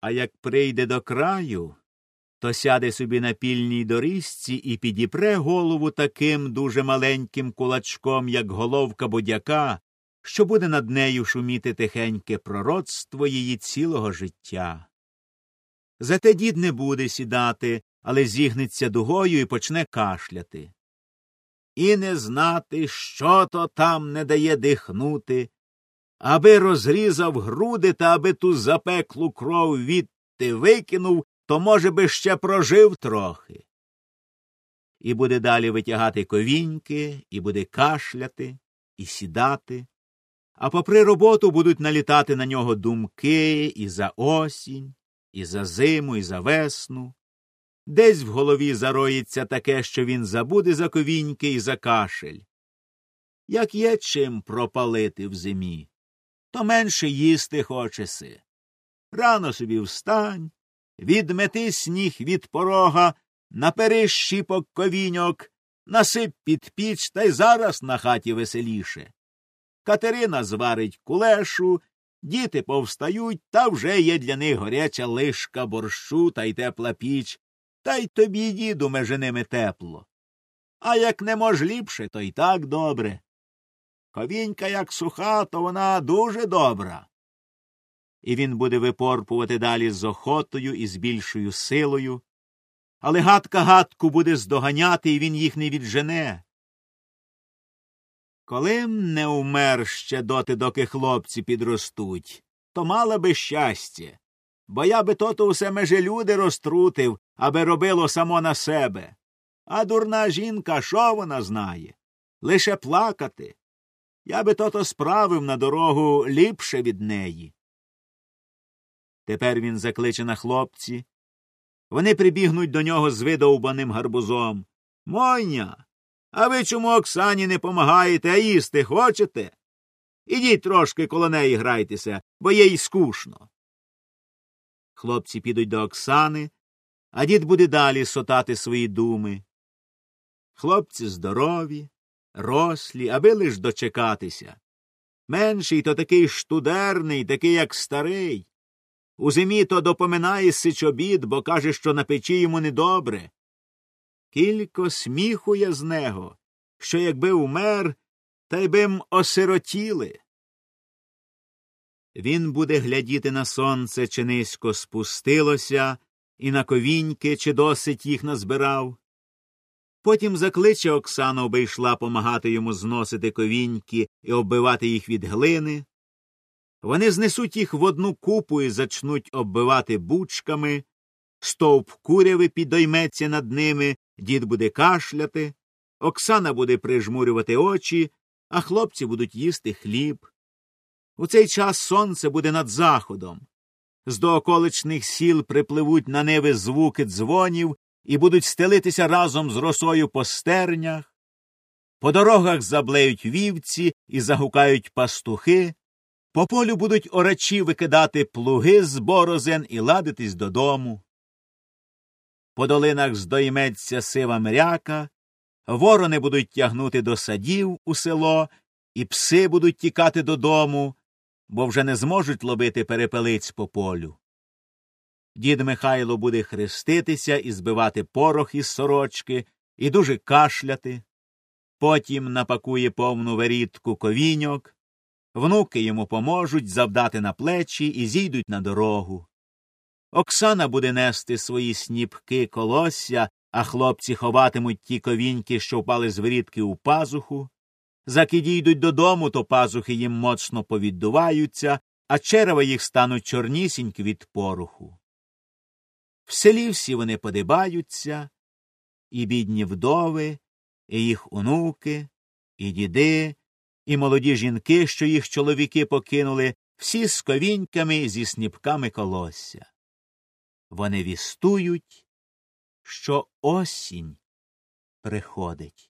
А як прийде до краю, то сяде собі на пільній доріжці і підіпре голову таким дуже маленьким кулачком, як головка будяка, що буде над нею шуміти тихеньке пророцтво її цілого життя. Зате дід не буде сідати, але зігнеться дугою і почне кашляти. І не знати, що то там не дає дихнути, аби розрізав груди та аби ту запеклу кров відти викинув, то, може би, ще прожив трохи. І буде далі витягати ковіньки, і буде кашляти, і сідати, а попри роботу будуть налітати на нього думки і за осінь, і за зиму, і за весну. Десь в голові зароїться таке, що він забуде за ковіньки і за кашель. Як є чим пропалити в зимі, то менше їсти хочеси. Рано собі встань, відмети сніг від порога, напери щіпок ковіньок, насип під піч та й зараз на хаті веселіше. Катерина зварить кулешу, діти повстають, та вже є для них горяча лишка борщу та й тепла піч, та й тобі, діду, межи ними тепло. А як не мож ліпше, то й так добре. Ковінька як суха, то вона дуже добра. І він буде випорпувати далі з охотою і з більшою силою. Але гадка гадку буде здоганяти, і він їх не віджене. Коли б не умер ще доти, доки хлопці підростуть, то мала би щастя, бо я би тото усе меже люди розтрутив, аби робило само на себе. А дурна жінка, що вона знає? Лише плакати. Я би тото справив на дорогу ліпше від неї. Тепер він закличе на хлопці. Вони прибігнуть до нього з видовбаним гарбузом. Мойня. А ви чому Оксані не помагаєте, а їсти хочете? Ідіть трошки коло неї грайтеся, бо їй скучно. Хлопці підуть до Оксани, а дід буде далі сотати свої думи. Хлопці здорові, рослі, аби лиш дочекатися. Менший то такий штудерний, такий, як старий. У зимі то допоминає сичобід, бо каже, що на печі йому недобре. Кілько сміхує з него, що якби умер, та й би м осиротіли. Він буде глядіти на сонце, чи низько спустилося, і на ковіньки, чи досить їх назбирав. Потім закличе Оксану, аби йшла помагати йому зносити ковіньки і оббивати їх від глини. Вони знесуть їх в одну купу і зачнуть оббивати бучками, стовп куряви підойметься над ними, дід буде кашляти, Оксана буде прижмурювати очі, а хлопці будуть їсти хліб. У цей час сонце буде над заходом. З дооколичних сіл припливуть на неви звуки дзвонів і будуть стелитися разом з росою по стернях. По дорогах заблеють вівці і загукають пастухи, по полю будуть орачі викидати плуги з борозен і ладитись додому. По долинах здойметься сива мряка, ворони будуть тягнути до садів у село, і пси будуть тікати додому, бо вже не зможуть ловити перепелиць по полю. Дід Михайло буде хреститися і збивати порох із сорочки, і дуже кашляти. Потім напакує повну верітку ковіньок, внуки йому поможуть завдати на плечі і зійдуть на дорогу. Оксана буде нести свої сніпки колосся, а хлопці ховатимуть ті ковіньки, що впали з вирідки у пазуху. Заки дійдуть додому, то пазухи їм моцно повіддуваються, а черева їх стануть чорнісінькі від пороху. В селі всі вони подибаються, і бідні вдови, і їх онуки, і діди, і молоді жінки, що їх чоловіки покинули, всі з ковіньками зі сніпками колосся. Вони вістують, що осінь приходить.